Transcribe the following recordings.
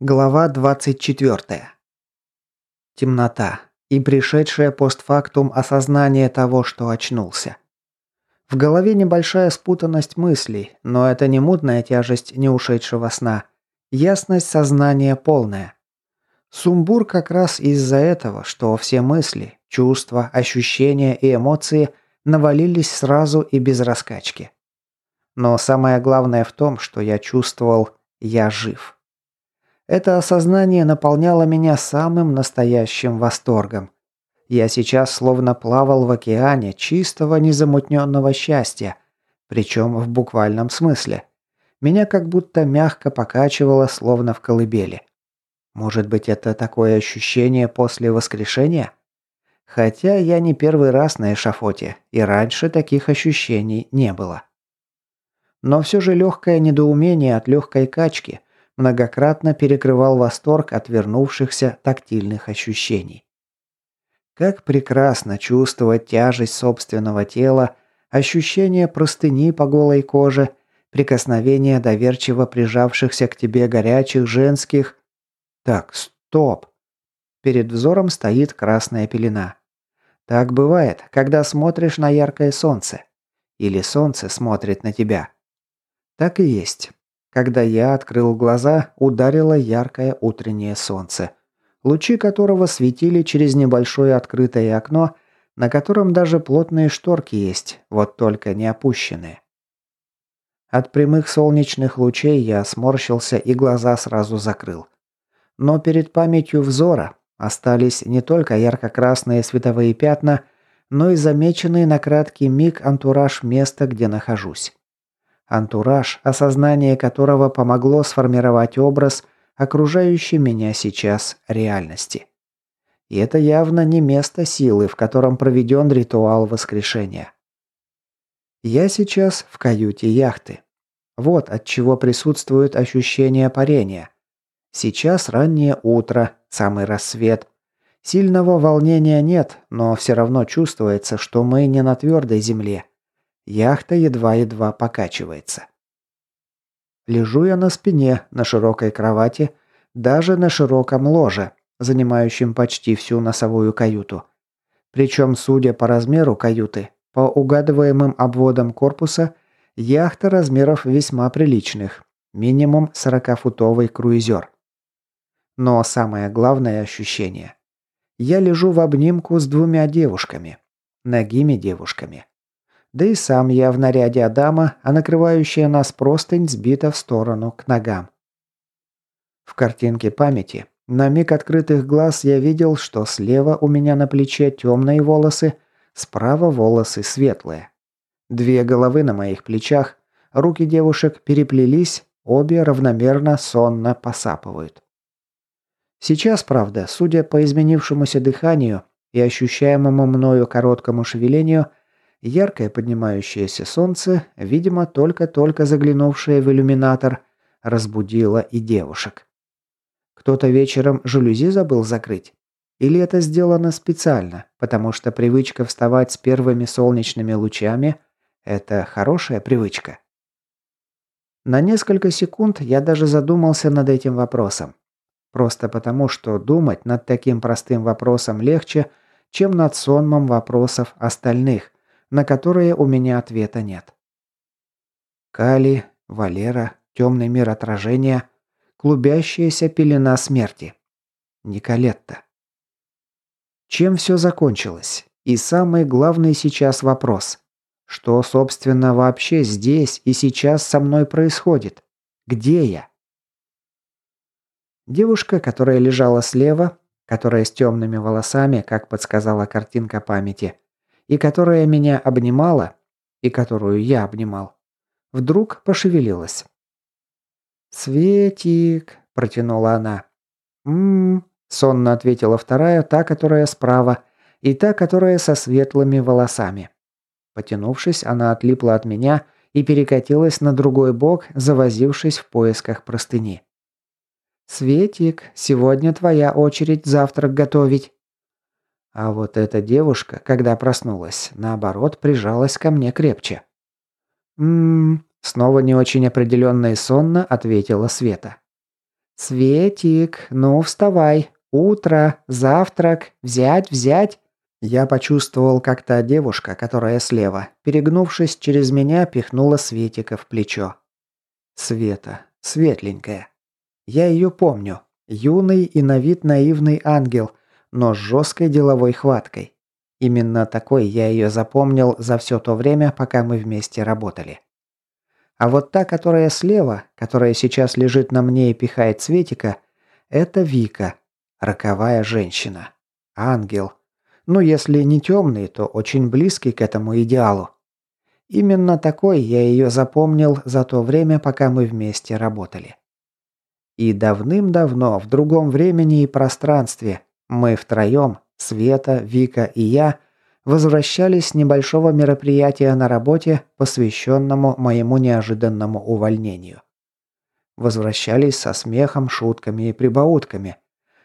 Глава 24. Темнота и пришедшее постфактум осознание того, что очнулся. В голове небольшая спутанность мыслей, но это не мутная тяжесть не ушедшего сна. Ясность сознания полная. Сумбур как раз из-за этого, что все мысли, чувства, ощущения и эмоции навалились сразу и без раскачки. Но самое главное в том, что я чувствовал «я жив». Это осознание наполняло меня самым настоящим восторгом. Я сейчас словно плавал в океане чистого незамутненного счастья, причем в буквальном смысле. Меня как будто мягко покачивало, словно в колыбели. Может быть, это такое ощущение после воскрешения? Хотя я не первый раз на эшафоте, и раньше таких ощущений не было. Но все же легкое недоумение от легкой качки – многократно перекрывал восторг от вернувшихся тактильных ощущений. Как прекрасно чувствовать тяжесть собственного тела, ощущение простыни по голой коже, прикосновение доверчиво прижавшихся к тебе горячих женских... Так, стоп. Перед взором стоит красная пелена. Так бывает, когда смотришь на яркое солнце. Или солнце смотрит на тебя. Так и есть. Когда я открыл глаза, ударило яркое утреннее солнце, лучи которого светили через небольшое открытое окно, на котором даже плотные шторки есть, вот только не опущенные. От прямых солнечных лучей я сморщился и глаза сразу закрыл. Но перед памятью взора остались не только ярко-красные световые пятна, но и замеченный на краткий миг антураж места, где нахожусь. Антураж, осознание которого помогло сформировать образ окружающей меня сейчас реальности. И это явно не место силы, в котором проведен ритуал воскрешения. Я сейчас в каюте яхты. Вот от чего присутствует ощущение парения. Сейчас раннее утро, самый рассвет. Сильного волнения нет, но все равно чувствуется, что мы не на твердой земле. Яхта едва-едва покачивается. Лежу я на спине, на широкой кровати, даже на широком ложе, занимающем почти всю носовую каюту. Причем, судя по размеру каюты, по угадываемым обводам корпуса, яхта размеров весьма приличных, минимум 40-футовый круизер. Но самое главное ощущение. Я лежу в обнимку с двумя девушками. Ногими девушками. Да и сам я в наряде Адама, а накрывающая нас простынь сбита в сторону к ногам. В картинке памяти на миг открытых глаз я видел, что слева у меня на плече темные волосы, справа волосы светлые. Две головы на моих плечах, руки девушек переплелись, обе равномерно сонно посапывают. Сейчас, правда, судя по изменившемуся дыханию и ощущаемому мною короткому шевелению, Яркое поднимающееся солнце, видимо, только-только заглянувшее в иллюминатор, разбудило и девушек. Кто-то вечером жалюзи забыл закрыть? Или это сделано специально, потому что привычка вставать с первыми солнечными лучами – это хорошая привычка? На несколько секунд я даже задумался над этим вопросом. Просто потому, что думать над таким простым вопросом легче, чем над сонмом вопросов остальных, на которые у меня ответа нет. Кали, Валера, темный мир отражения, клубящаяся пелена смерти. Николетта. Чем все закончилось? И самый главный сейчас вопрос. Что, собственно, вообще здесь и сейчас со мной происходит? Где я? Девушка, которая лежала слева, которая с темными волосами, как подсказала картинка памяти, и которая меня обнимала, и которую я обнимал, вдруг пошевелилась. «Светик», – протянула она. «М-м-м», сонно ответила вторая, та, которая справа, и та, которая со светлыми волосами. Потянувшись, она отлипла от меня и перекатилась на другой бок, завозившись в поисках простыни. «Светик, сегодня твоя очередь завтрак готовить». А вот эта девушка, когда проснулась, наоборот, прижалась ко мне крепче. «Ммм...» – снова не очень определенно и сонно ответила Света. «Светик, ну вставай! Утро, завтрак, взять, взять!» Я почувствовал, как та девушка, которая слева, перегнувшись через меня, пихнула Светика в плечо. Света, светленькая. Я ее помню. Юный и на вид наивный ангел, но с жесткой деловой хваткой. Именно такой я ее запомнил за все то время, пока мы вместе работали. А вот та, которая слева, которая сейчас лежит на мне и пихает Светика, это Вика. Роковая женщина. Ангел. Ну, если не темный, то очень близкий к этому идеалу. Именно такой я ее запомнил за то время, пока мы вместе работали. И давным-давно, в другом времени и пространстве, мы втроем, Света, Вика и я, возвращались с небольшого мероприятия на работе, посвященному моему неожиданному увольнению. Возвращались со смехом, шутками и прибаутками.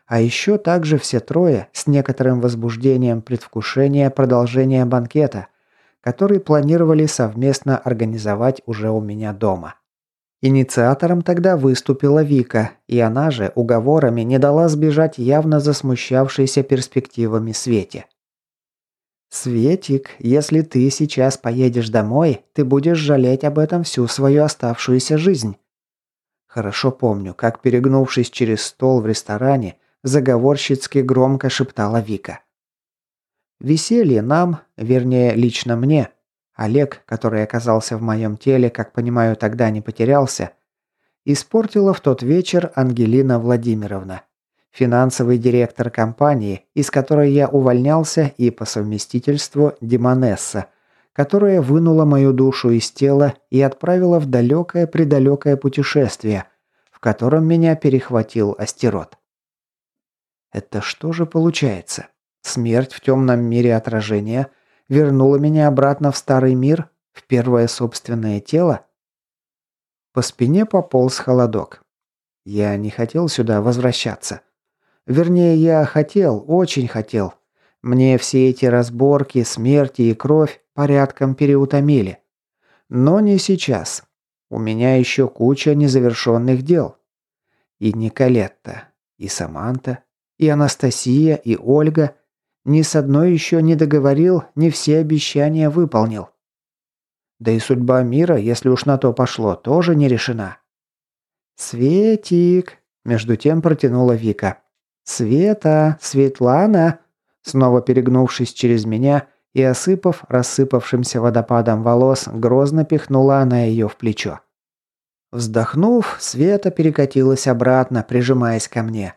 А еще также все трое с некоторым возбуждением предвкушения продолжения банкета, который планировали совместно организовать уже у меня дома. Инициатором тогда выступила Вика, и она же уговорами не дала сбежать явно засмущавшейся перспективами Свете. «Светик, если ты сейчас поедешь домой, ты будешь жалеть об этом всю свою оставшуюся жизнь». Хорошо помню, как, перегнувшись через стол в ресторане, заговорщицки громко шептала Вика. Веселье нам, вернее, лично мне, Олег, который оказался в моем теле, как понимаю, тогда не потерялся, испортила в тот вечер Ангелина Владимировна финансовый директор компании, из которой я увольнялся и по совместительству Демонесса, которая вынула мою душу из тела и отправила в далекое-предалекое путешествие, в котором меня перехватил астерот. Это что же получается? Смерть в темном мире отражения вернула меня обратно в старый мир, в первое собственное тело? По спине пополз холодок. Я не хотел сюда возвращаться. Вернее, я хотел, очень хотел. Мне все эти разборки, смерти и кровь порядком переутомили. Но не сейчас. У меня еще куча незавершенных дел. И Николетта, и Саманта, и Анастасия, и Ольга. Ни с одной еще не договорил, ни все обещания выполнил. Да и судьба мира, если уж на то пошло, тоже не решена. «Светик!» – между тем протянула Вика. «Света! Светлана!» Снова перегнувшись через меня и осыпав рассыпавшимся водопадом волос, грозно пихнула она ее в плечо. Вздохнув, Света перекатилась обратно, прижимаясь ко мне.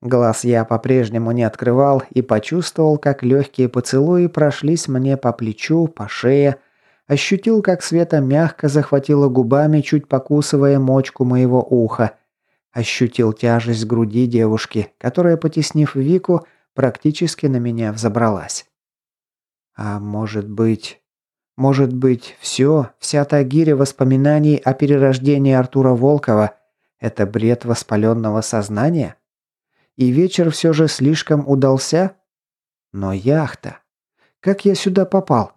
Глаз я по-прежнему не открывал и почувствовал, как легкие поцелуи прошлись мне по плечу, по шее, ощутил, как Света мягко захватила губами, чуть покусывая мочку моего уха – Ощутил тяжесть груди девушки, которая, потеснив Вику, практически на меня взобралась. А может быть... Может быть, все, вся та гиря воспоминаний о перерождении Артура Волкова – это бред воспаленного сознания? И вечер все же слишком удался? Но яхта... Как я сюда попал?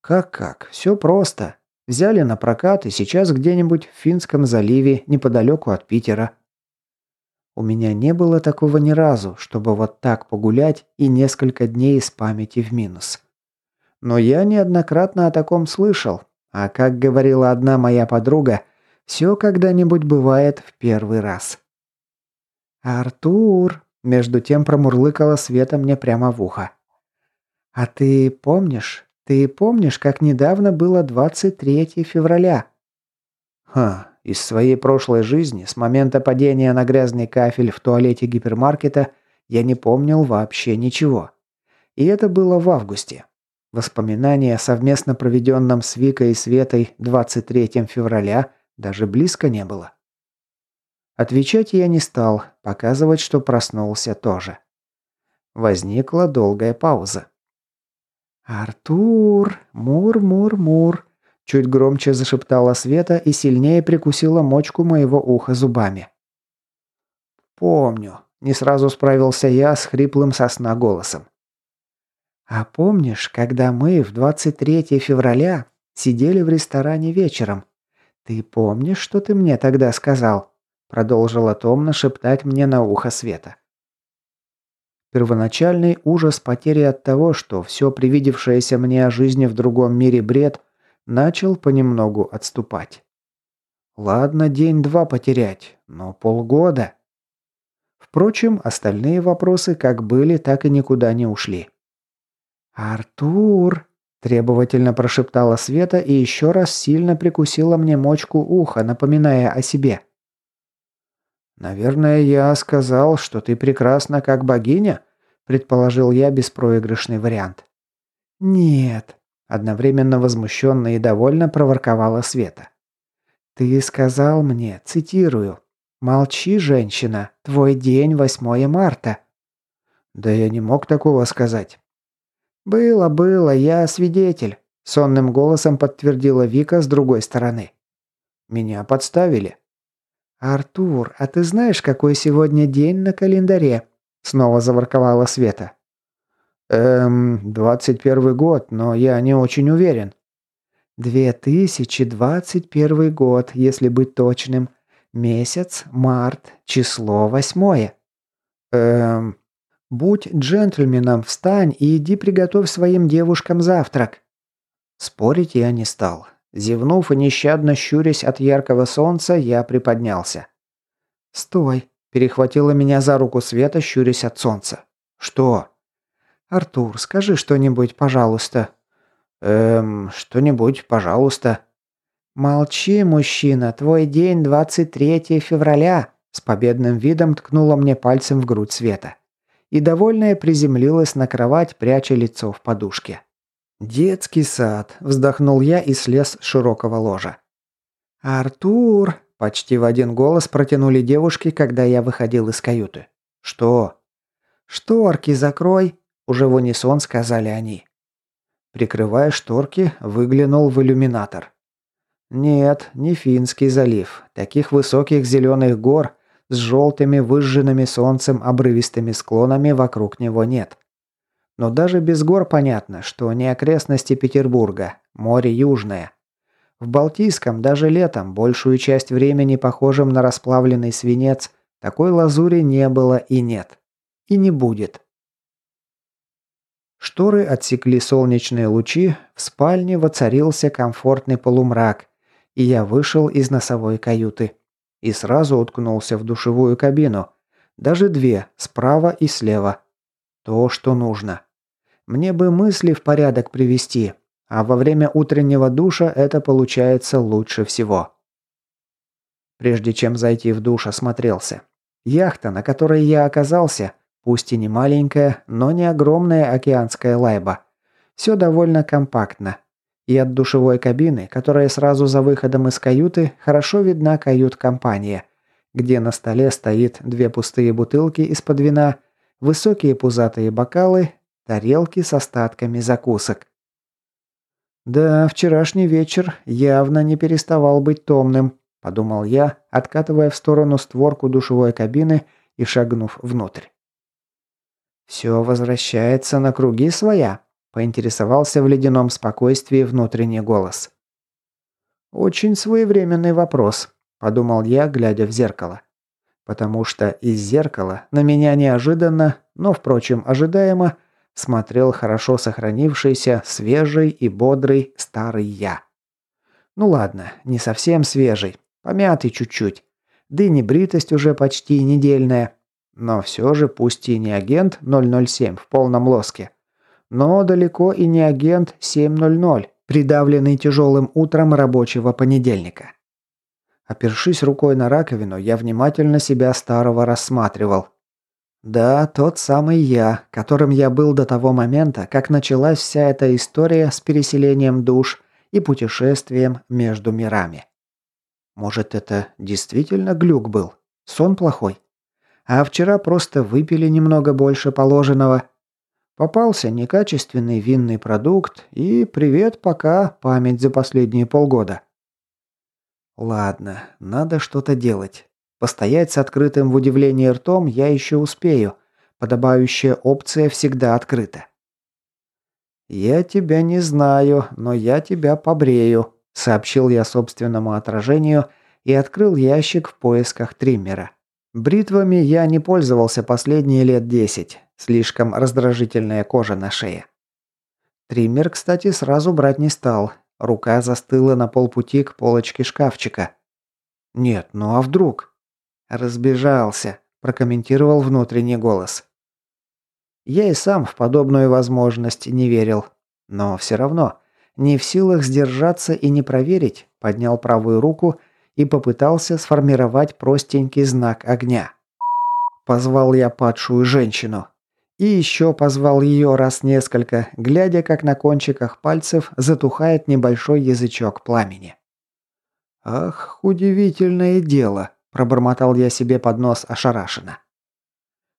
Как-как? Все просто. Взяли на прокат и сейчас где-нибудь в Финском заливе, неподалеку от Питера. У меня не было такого ни разу, чтобы вот так погулять и несколько дней из памяти в минус. Но я неоднократно о таком слышал, а как говорила одна моя подруга, все когда-нибудь бывает в первый раз. «Артур!» – между тем промурлыкала Света мне прямо в ухо. «А ты помнишь, ты помнишь, как недавно было 23 февраля?» «Ха, из своей прошлой жизни, с момента падения на грязный кафель в туалете гипермаркета, я не помнил вообще ничего. И это было в августе. Воспоминания о совместно проведенном с Викой и Светой 23 февраля даже близко не было. Отвечать я не стал, показывать, что проснулся тоже. Возникла долгая пауза. «Артур! Мур-мур-мур!» Чуть громче зашептала Света и сильнее прикусила мочку моего уха зубами. «Помню», – не сразу справился я с хриплым сосна голосом. «А помнишь, когда мы в 23 февраля сидели в ресторане вечером? Ты помнишь, что ты мне тогда сказал? Продолжила томно шептать мне на ухо Света. Первоначальный ужас потери от того, что все привидевшееся мне о жизни в другом мире бред, начал понемногу отступать. Ладно, день-два потерять, но полгода. Впрочем, остальные вопросы как были, так и никуда не ушли. «Артур!» – требовательно прошептала Света и еще раз сильно прикусила мне мочку уха, напоминая о себе. «Наверное, я сказал, что ты прекрасна как богиня?» – предположил я беспроигрышный вариант. «Нет», – одновременно возмущенно и довольно проворковала Света. «Ты сказал мне, цитирую, «Молчи, женщина, твой день 8 марта». «Да я не мог такого сказать». «Было, было, я свидетель», – сонным голосом подтвердила Вика с другой стороны. «Меня подставили». «Артур, а ты знаешь, какой сегодня день на календаре?» Снова заворковала Света. «Эм, двадцать первый год, но я не очень уверен». «Две тысячи двадцать первый год, если быть точным. Месяц, март, число восьмое». «Эм, будь джентльменом, встань и иди приготовь своим девушкам завтрак». Спорить я не стал. Зевнув и нещадно щурясь от яркого солнца, я приподнялся. «Стой!» – перехватила меня за руку Света, щурясь от солнца. «Что?» «Артур, скажи что-нибудь, пожалуйста». «Эм, что-нибудь, пожалуйста». «Молчи, мужчина, твой день 23 февраля», – с победным видом ткнула мне пальцем в грудь Света. И довольная приземлилась на кровать, пряча лицо в подушке. «Детский сад», – вздохнул я и слез с широкого ложа. «Артур!» – почти в один голос протянули девушки, когда я выходил из каюты. «Что?» «Шторки закрой!» – уже в унисон сказали они. Прикрывая шторки, выглянул в иллюминатор. Нет, не Финский залив. Таких высоких зеленых гор с желтыми выжженными солнцем обрывистыми склонами вокруг него нет. Но даже без гор понятно, что не окрестности Петербурга, море южное. В Балтийском даже летом большую часть времени похожим на расплавленный свинец такой лазури не было и нет. И не будет. Шторы отсекли солнечные лучи, в спальне воцарился комфортный полумрак, и я вышел из носовой каюты. И сразу уткнулся в душевую кабину. Даже две, справа и слева. То, что нужно. Мне бы мысли в порядок привести, а во время утреннего душа это получается лучше всего. Прежде чем зайти в душ, осмотрелся. Яхта, на которой я оказался, пусть и не маленькая, но не огромная океанская лайба. Все довольно компактно. И от душевой кабины, которая сразу за выходом из каюты, хорошо видна кают-компания, где на столе стоит две пустые бутылки из-под вина, высокие пузатые бокалы тарелки с остатками закусок. «Да, вчерашний вечер явно не переставал быть томным», – подумал я, откатывая в сторону створку душевой кабины и шагнув внутрь. «Все возвращается на круги своя», – поинтересовался в ледяном спокойствии внутренний голос. «Очень своевременный вопрос», – подумал я, глядя в зеркало. Потому что из зеркала на меня неожиданно, но, впрочем, ожидаемо, смотрел хорошо сохранившийся, свежий и бодрый старый я. Ну ладно, не совсем свежий, помятый чуть-чуть. Да и небритость уже почти недельная. Но все же, пусть и не агент 007 в полном лоске, но далеко и не агент 700, придавленный тяжелым утром рабочего понедельника. Опершись рукой на раковину, я внимательно себя старого рассматривал. Да, тот самый я, которым я был до того момента, как началась вся эта история с переселением душ и путешествием между мирами. Может, это действительно глюк был? Сон плохой? А вчера просто выпили немного больше положенного. Попался некачественный винный продукт и привет пока, память за последние полгода. Ладно, надо что-то делать. Постоять с открытым в удивлении ртом я еще успею. Подобающая опция всегда открыта. «Я тебя не знаю, но я тебя побрею», – сообщил я собственному отражению и открыл ящик в поисках триммера. Бритвами я не пользовался последние лет десять. Слишком раздражительная кожа на шее. Триммер, кстати, сразу брать не стал. Рука застыла на полпути к полочке шкафчика. «Нет, ну а вдруг?» «Разбежался», – прокомментировал внутренний голос. Я и сам в подобную возможность не верил. Но все равно, не в силах сдержаться и не проверить, поднял правую руку и попытался сформировать простенький знак огня. Позвал я падшую женщину. И еще позвал ее раз несколько, глядя, как на кончиках пальцев затухает небольшой язычок пламени. «Ах, удивительное дело!» – пробормотал я себе под нос ошарашенно.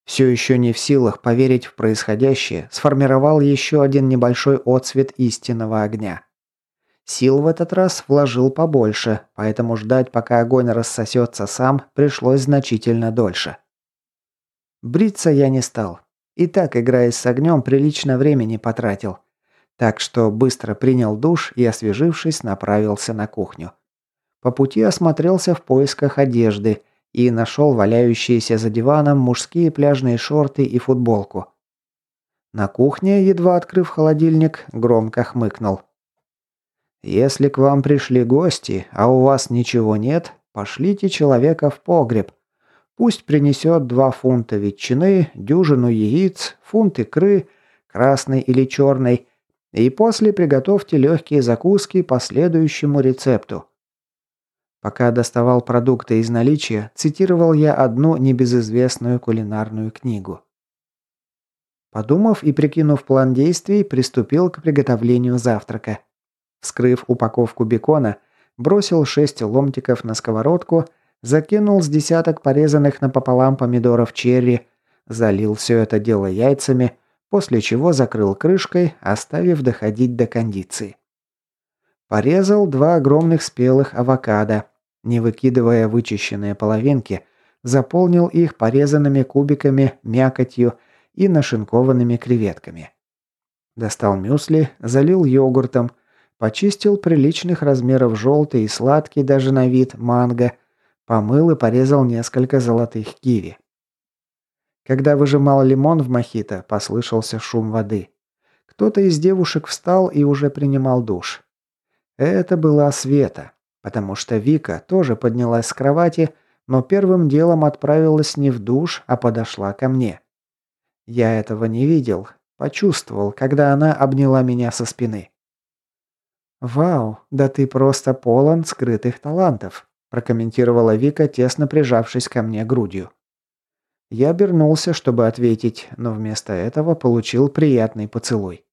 Все еще не в силах поверить в происходящее, сформировал еще один небольшой отсвет истинного огня. Сил в этот раз вложил побольше, поэтому ждать, пока огонь рассосется сам, пришлось значительно дольше. Бриться я не стал. И так, играясь с огнем, прилично времени потратил. Так что быстро принял душ и, освежившись, направился на кухню. По пути осмотрелся в поисках одежды и нашел валяющиеся за диваном мужские пляжные шорты и футболку. На кухне, едва открыв холодильник, громко хмыкнул. «Если к вам пришли гости, а у вас ничего нет, пошлите человека в погреб. Пусть принесет два фунта ветчины, дюжину яиц, фунт икры, красной или черной, и после приготовьте легкие закуски по следующему рецепту. Пока доставал продукты из наличия, цитировал я одну небезызвестную кулинарную книгу. Подумав и прикинув план действий, приступил к приготовлению завтрака. Вскрыв упаковку бекона, бросил шесть ломтиков на сковородку – закинул с десяток порезанных напополам помидоров черри, залил все это дело яйцами, после чего закрыл крышкой, оставив доходить до кондиции. Порезал два огромных спелых авокадо, не выкидывая вычищенные половинки, заполнил их порезанными кубиками, мякотью и нашинкованными креветками. Достал мюсли, залил йогуртом, почистил приличных размеров желтый и сладкий даже на вид манго – Помыл и порезал несколько золотых киви. Когда выжимал лимон в мохито, послышался шум воды. Кто-то из девушек встал и уже принимал душ. Это была Света, потому что Вика тоже поднялась с кровати, но первым делом отправилась не в душ, а подошла ко мне. Я этого не видел, почувствовал, когда она обняла меня со спины. «Вау, да ты просто полон скрытых талантов», прокомментировала Вика, тесно прижавшись ко мне грудью. Я обернулся, чтобы ответить, но вместо этого получил приятный поцелуй.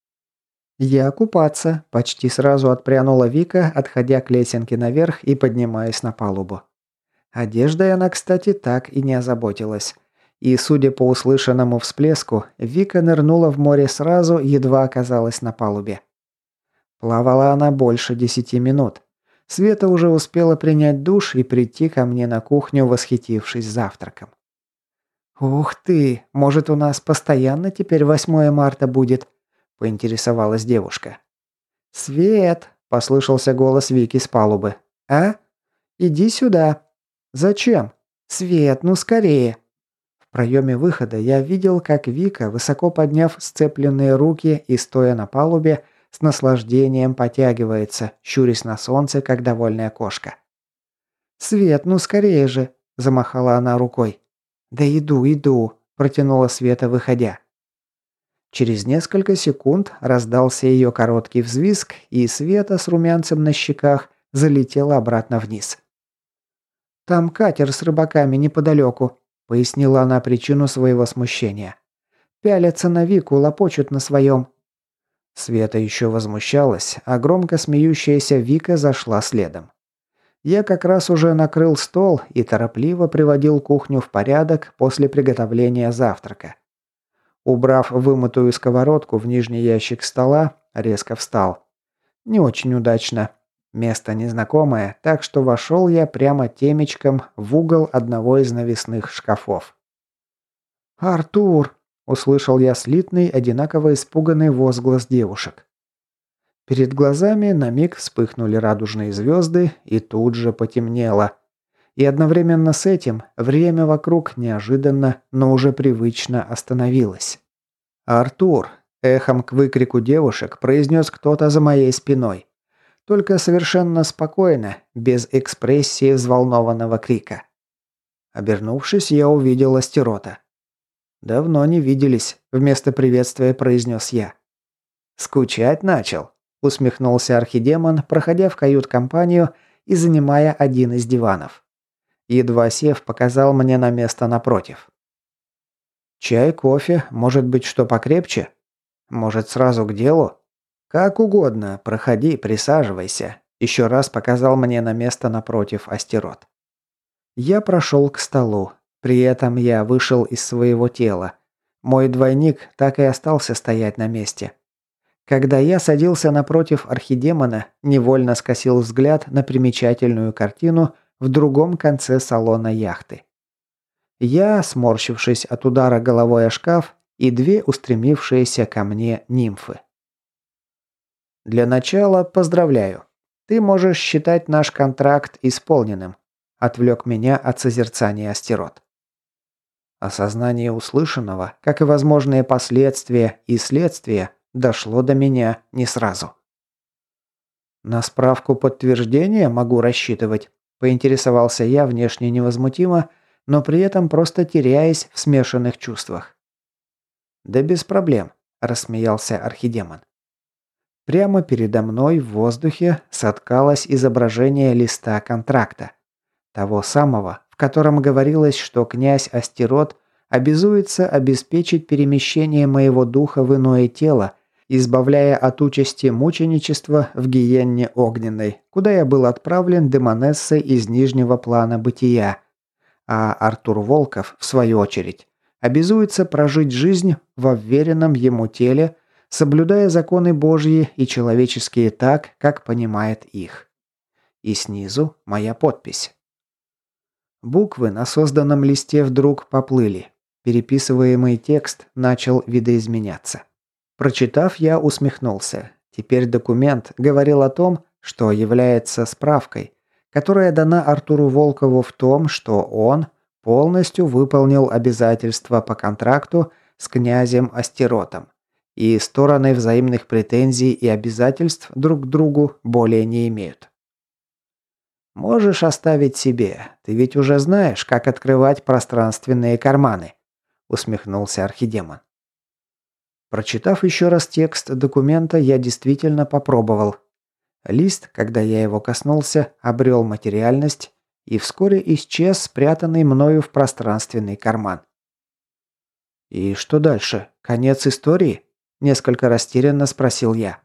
«Я купаться», – почти сразу отпрянула Вика, отходя к лесенке наверх и поднимаясь на палубу. Одеждой она, кстати, так и не озаботилась. И, судя по услышанному всплеску, Вика нырнула в море сразу, едва оказалась на палубе. Плавала она больше десяти минут. Света уже успела принять душ и прийти ко мне на кухню, восхитившись завтраком. «Ух ты! Может, у нас постоянно теперь 8 марта будет?» – поинтересовалась девушка. «Свет!» – послышался голос Вики с палубы. «А? Иди сюда!» «Зачем?» «Свет, ну скорее!» В проеме выхода я видел, как Вика, высоко подняв сцепленные руки и стоя на палубе, с наслаждением потягивается, щурясь на солнце, как довольная кошка. «Свет, ну скорее же!» – замахала она рукой. «Да иду, иду!» – протянула Света, выходя. Через несколько секунд раздался ее короткий взвизг, и Света с румянцем на щеках залетела обратно вниз. «Там катер с рыбаками неподалеку», – пояснила она причину своего смущения. «Пялятся на Вику, лопочут на своем. Света еще возмущалась, а громко смеющаяся Вика зашла следом. Я как раз уже накрыл стол и торопливо приводил кухню в порядок после приготовления завтрака. Убрав вымытую сковородку в нижний ящик стола, резко встал. Не очень удачно. Место незнакомое, так что вошел я прямо темечком в угол одного из навесных шкафов. «Артур!» Услышал я слитный, одинаково испуганный возглас девушек. Перед глазами на миг вспыхнули радужные звезды и тут же потемнело. И одновременно с этим время вокруг неожиданно, но уже привычно остановилось. «Артур!» – эхом к выкрику девушек произнес кто-то за моей спиной. Только совершенно спокойно, без экспрессии взволнованного крика. Обернувшись, я увидел Астерота. «Давно не виделись», – вместо приветствия произнес я. «Скучать начал», – усмехнулся архидемон, проходя в кают-компанию и занимая один из диванов. Едва сев, показал мне на место напротив. «Чай, кофе, может быть, что покрепче? Может, сразу к делу?» «Как угодно, проходи, присаживайся», – еще раз показал мне на место напротив астерот. Я прошел к столу. При этом я вышел из своего тела. Мой двойник так и остался стоять на месте. Когда я садился напротив архидемона, невольно скосил взгляд на примечательную картину в другом конце салона яхты. Я, сморщившись от удара головой о шкаф, и две устремившиеся ко мне нимфы. Для начала поздравляю. Ты можешь считать наш контракт исполненным, отвлек меня от созерцания астерот. Осознание услышанного, как и возможные последствия и следствия, дошло до меня не сразу. На справку подтверждения могу рассчитывать, поинтересовался я внешне невозмутимо, но при этом просто теряясь в смешанных чувствах. Да без проблем, рассмеялся архидемон. Прямо передо мной в воздухе соткалось изображение листа контракта. Того самого, в котором говорилось, что князь Астерот обязуется обеспечить перемещение моего духа в иное тело, избавляя от участи мученичества в гиенне огненной, куда я был отправлен демонессой из нижнего плана бытия. А Артур Волков, в свою очередь, обязуется прожить жизнь во вверенном ему теле, соблюдая законы Божьи и человеческие так, как понимает их. И снизу моя подпись. Буквы на созданном листе вдруг поплыли. Переписываемый текст начал видоизменяться. Прочитав, я усмехнулся. Теперь документ говорил о том, что является справкой, которая дана Артуру Волкову в том, что он полностью выполнил обязательства по контракту с князем Астеротом и стороны взаимных претензий и обязательств друг к другу более не имеют. «Можешь оставить себе. Ты ведь уже знаешь, как открывать пространственные карманы», – усмехнулся архидемон. Прочитав еще раз текст документа, я действительно попробовал. Лист, когда я его коснулся, обрел материальность и вскоре исчез, спрятанный мною в пространственный карман. «И что дальше? Конец истории?» Несколько растерянно спросил я.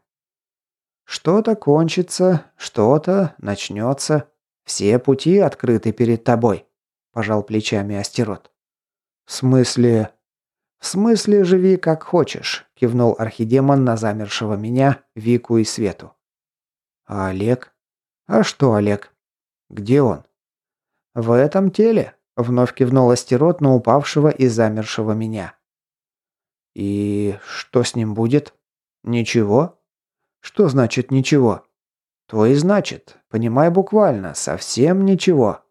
Что-то кончится, что-то начнется. Все пути открыты перед тобой, пожал плечами Астерот. В смысле? В смысле живи как хочешь, кивнул архидемон на замершего меня, Вику и Свету. А Олег? А что Олег? Где он? В этом теле, вновь кивнул Астерот на упавшего и замершего меня. И что с ним будет? Ничего? Что значит ничего? То и значит, понимай буквально, совсем ничего.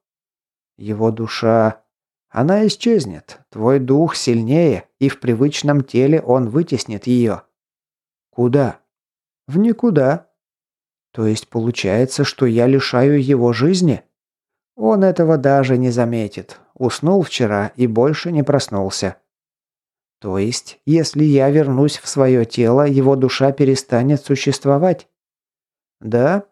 Его душа... Она исчезнет, твой дух сильнее, и в привычном теле он вытеснит ее. Куда? В никуда. То есть получается, что я лишаю его жизни? Он этого даже не заметит. Уснул вчера и больше не проснулся. То есть, если я вернусь в свое тело, его душа перестанет существовать? Да?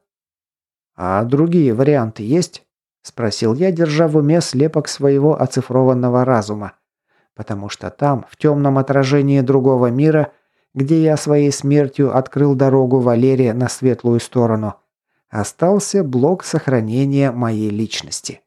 А другие варианты есть? Спросил я, держа в уме слепок своего оцифрованного разума. Потому что там, в темном отражении другого мира, где я своей смертью открыл дорогу Валерия на светлую сторону, остался блок сохранения моей личности.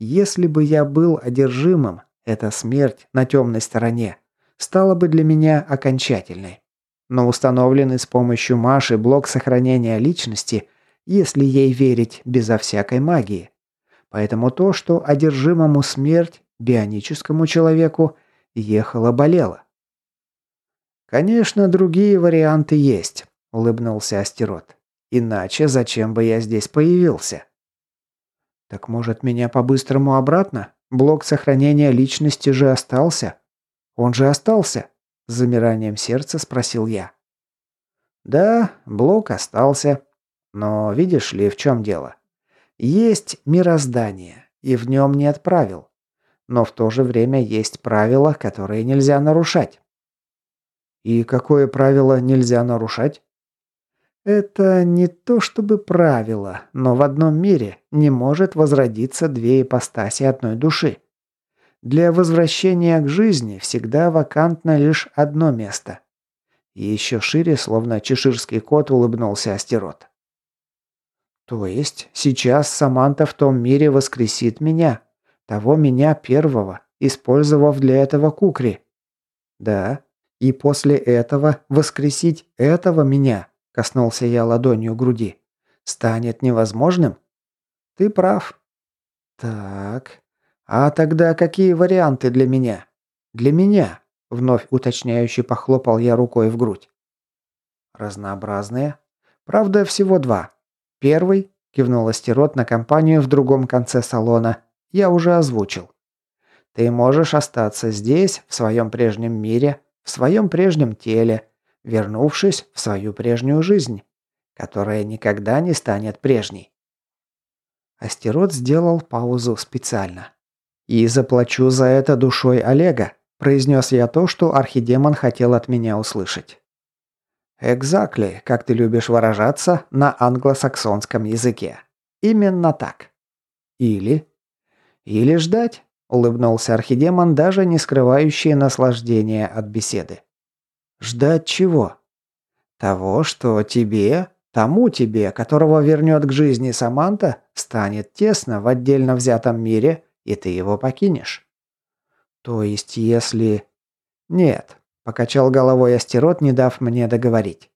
Если бы я был одержимым, эта смерть на темной стороне стала бы для меня окончательной. Но установленный с помощью Маши блок сохранения личности, если ей верить безо всякой магии. Поэтому то, что одержимому смерть, бионическому человеку, ехала-болела. «Конечно, другие варианты есть», – улыбнулся Астерот. «Иначе зачем бы я здесь появился?» Так может меня по-быстрому обратно? Блок сохранения личности же остался. Он же остался? С замиранием сердца спросил я. Да, блок остался. Но видишь ли, в чем дело? Есть мироздание, и в нем нет правил. Но в то же время есть правила, которые нельзя нарушать. И какое правило нельзя нарушать? Это не то чтобы правило, но в одном мире не может возродиться две ипостаси одной души. Для возвращения к жизни всегда вакантно лишь одно место. Еще шире, словно чеширский кот, улыбнулся Астерот. То есть сейчас Саманта в том мире воскресит меня, того меня первого, использовав для этого кукри. Да, и после этого воскресить этого меня, коснулся я ладонью груди, станет невозможным? Ты прав. Так, а тогда какие варианты для меня? Для меня, вновь уточняющий похлопал я рукой в грудь. Разнообразные. Правда, всего два. Первый, кивнул Астерот на компанию в другом конце салона, я уже озвучил. Ты можешь остаться здесь, в своем прежнем мире, в своем прежнем теле, вернувшись в свою прежнюю жизнь, которая никогда не станет прежней. Астерот сделал паузу специально. «И заплачу за это душой Олега», – произнес я то, что архидемон хотел от меня услышать. «Экзакли, как ты любишь выражаться, на англосаксонском языке. Именно так. Или...» «Или ждать», Улыбнулся архидемон, даже не скрывающий наслаждения от беседы. «Ждать чего?» «Того, что тебе, тому тебе, которого вернет к жизни Саманта, станет тесно в отдельно взятом мире, и ты его покинешь». «То есть если...» «Нет», – покачал головой Астерот, не дав мне договорить.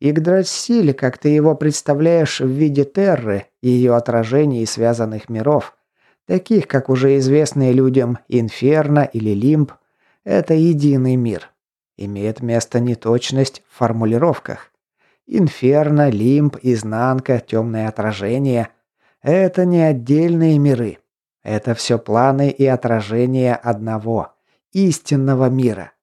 Игдрасиль, как ты его представляешь в виде Терры, ее отражений и связанных миров, таких как уже известные людям Инферно или Лимб, это единый мир. Имеет место неточность в формулировках. Инферно, Лимб, Изнанка, Темное отражение – это не отдельные миры. Это все планы и отражения одного, истинного мира.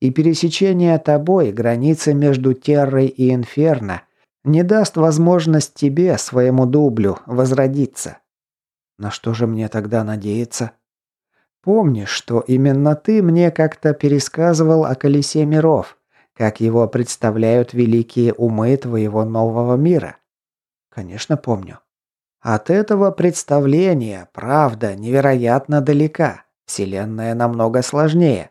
И пересечение тобой границы между Террой и Инферно не даст возможность тебе, своему дублю, возродиться. На что же мне тогда надеяться? Помнишь, что именно ты мне как-то пересказывал о колесе миров, как его представляют великие умы твоего нового мира? Конечно, помню. От этого представления правда невероятно далека. Вселенная намного сложнее.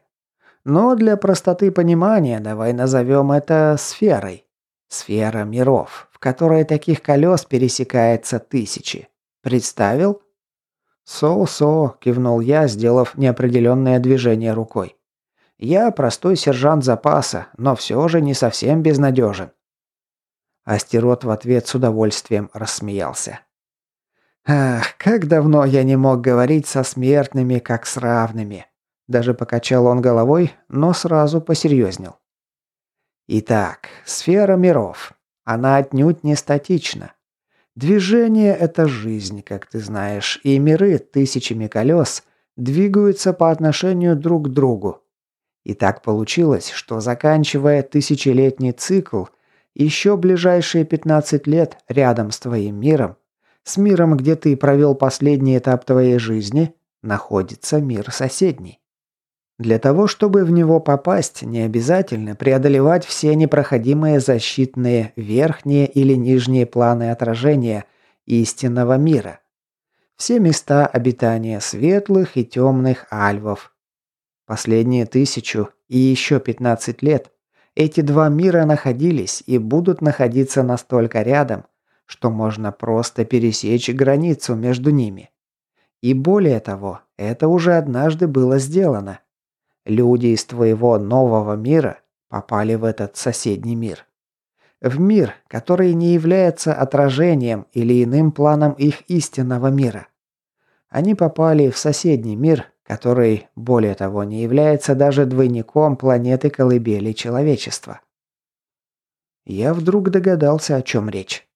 Но для простоты понимания давай назовем это сферой. Сфера миров, в которой таких колес пересекается тысячи. Представил? «Со-со», – кивнул я, сделав неопределенное движение рукой. «Я простой сержант запаса, но все же не совсем безнадежен». Астерот в ответ с удовольствием рассмеялся. «Ах, как давно я не мог говорить со смертными, как с равными!» Даже покачал он головой, но сразу посерьезнел. «Итак, сфера миров. Она отнюдь не статична. Движение – это жизнь, как ты знаешь, и миры тысячами колес двигаются по отношению друг к другу. И так получилось, что заканчивая тысячелетний цикл, еще ближайшие 15 лет рядом с твоим миром, с миром, где ты провел последний этап твоей жизни, находится мир соседний. Для того, чтобы в него попасть, не обязательно преодолевать все непроходимые защитные верхние или нижние планы отражения истинного мира. Все места обитания светлых и темных альвов. Последние тысячу и еще 15 лет эти два мира находились и будут находиться настолько рядом, что можно просто пересечь границу между ними. И более того, это уже однажды было сделано – Люди из твоего нового мира попали в этот соседний мир. В мир, который не является отражением или иным планом их истинного мира. Они попали в соседний мир, который, более того, не является даже двойником планеты колыбели человечества. Я вдруг догадался, о чем речь.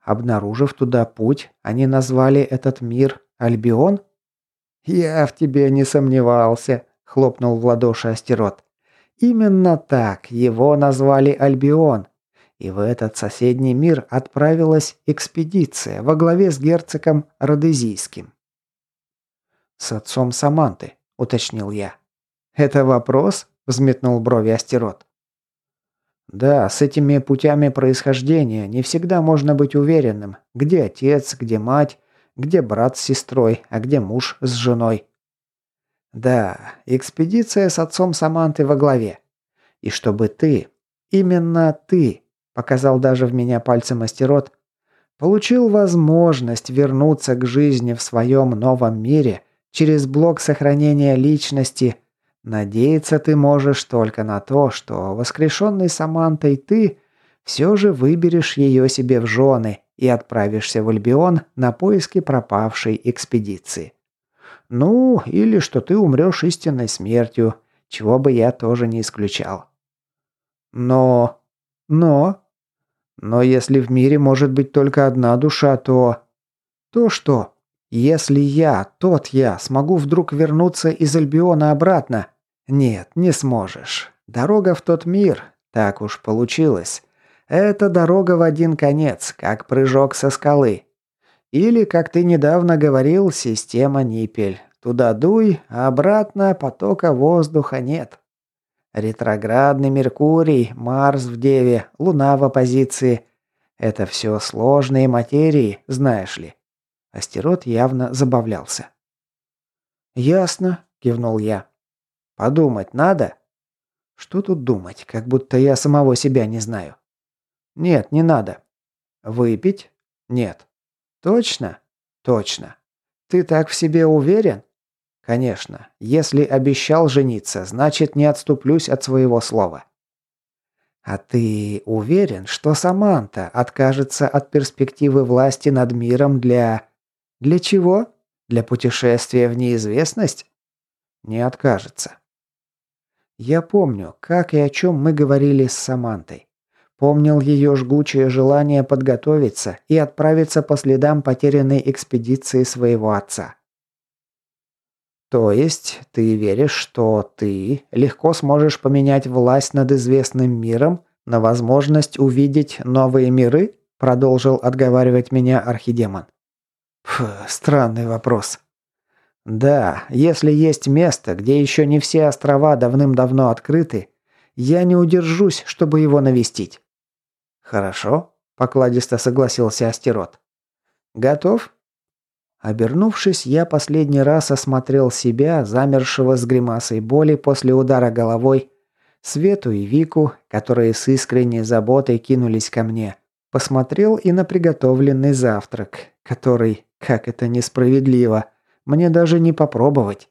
Обнаружив туда путь, они назвали этот мир Альбион? «Я в тебе не сомневался», – хлопнул в ладоши Астерот. «Именно так его назвали Альбион. И в этот соседний мир отправилась экспедиция во главе с герцогом Родезийским». «С отцом Саманты», – уточнил я. «Это вопрос?» – взметнул брови Астерот. Да, с этими путями происхождения не всегда можно быть уверенным, где отец, где мать, где брат с сестрой, а где муж с женой. Да, экспедиция с отцом Саманты во главе. И чтобы ты, именно ты, показал даже в меня пальцем астерот, получил возможность вернуться к жизни в своем новом мире через блок сохранения личности – Надеяться ты можешь только на то, что воскрешенный Самантой ты все же выберешь ее себе в жены и отправишься в Альбион на поиски пропавшей экспедиции. Ну, или что ты умрешь истинной смертью, чего бы я тоже не исключал. Но... Но... Но если в мире может быть только одна душа, то... То что? Если я, тот я, смогу вдруг вернуться из Альбиона обратно, нет, не сможешь. Дорога в тот мир, так уж получилось. Это дорога в один конец, как прыжок со скалы. Или, как ты недавно говорил, система Ниппель. Туда дуй, а обратно потока воздуха нет. Ретроградный Меркурий, Марс в Деве, Луна в оппозиции. Это все сложные материи, знаешь ли. Астерот явно забавлялся. «Ясно», – кивнул я. Подумать надо? Что тут думать, как будто я самого себя не знаю. Нет, не надо. Выпить? Нет. Точно? Точно. Ты так в себе уверен? Конечно. Если обещал жениться, значит не отступлюсь от своего слова. А ты уверен, что Саманта откажется от перспективы власти над миром для... Для чего? Для путешествия в неизвестность? Не откажется. Я помню, как и о чем мы говорили с Самантой. Помнил ее жгучее желание подготовиться и отправиться по следам потерянной экспедиции своего отца. То есть ты веришь, что ты легко сможешь поменять власть над известным миром на возможность увидеть новые миры? Продолжил отговаривать меня архидемон. Фу, странный вопрос. Да, если есть место, где еще не все острова давным-давно открыты, я не удержусь, чтобы его навестить. Хорошо, покладисто согласился Астерот. Готов? Обернувшись, я последний раз осмотрел себя, замершего с гримасой боли после удара головой, Свету и Вику, которые с искренней заботой кинулись ко мне. Посмотрел и на приготовленный завтрак, который, как это несправедливо, мне даже не попробовать.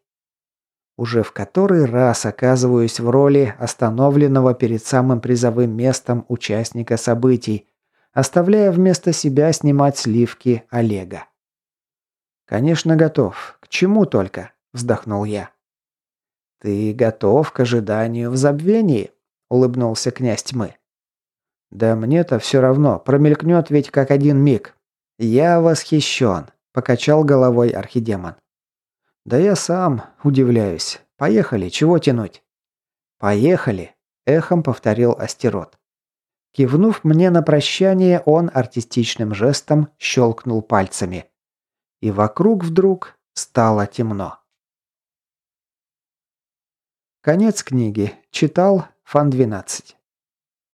Уже в который раз оказываюсь в роли остановленного перед самым призовым местом участника событий, оставляя вместо себя снимать сливки Олега. «Конечно, готов. К чему только?» – вздохнул я. «Ты готов к ожиданию в забвении?» – улыбнулся князь тьмы. «Да мне-то все равно, промелькнет ведь как один миг. Я восхищен», – покачал головой архидемон. «Да я сам удивляюсь. Поехали, чего тянуть?» «Поехали», – эхом повторил Астерот. Кивнув мне на прощание, он артистичным жестом щелкнул пальцами. И вокруг вдруг стало темно. Конец книги. Читал Фан 12.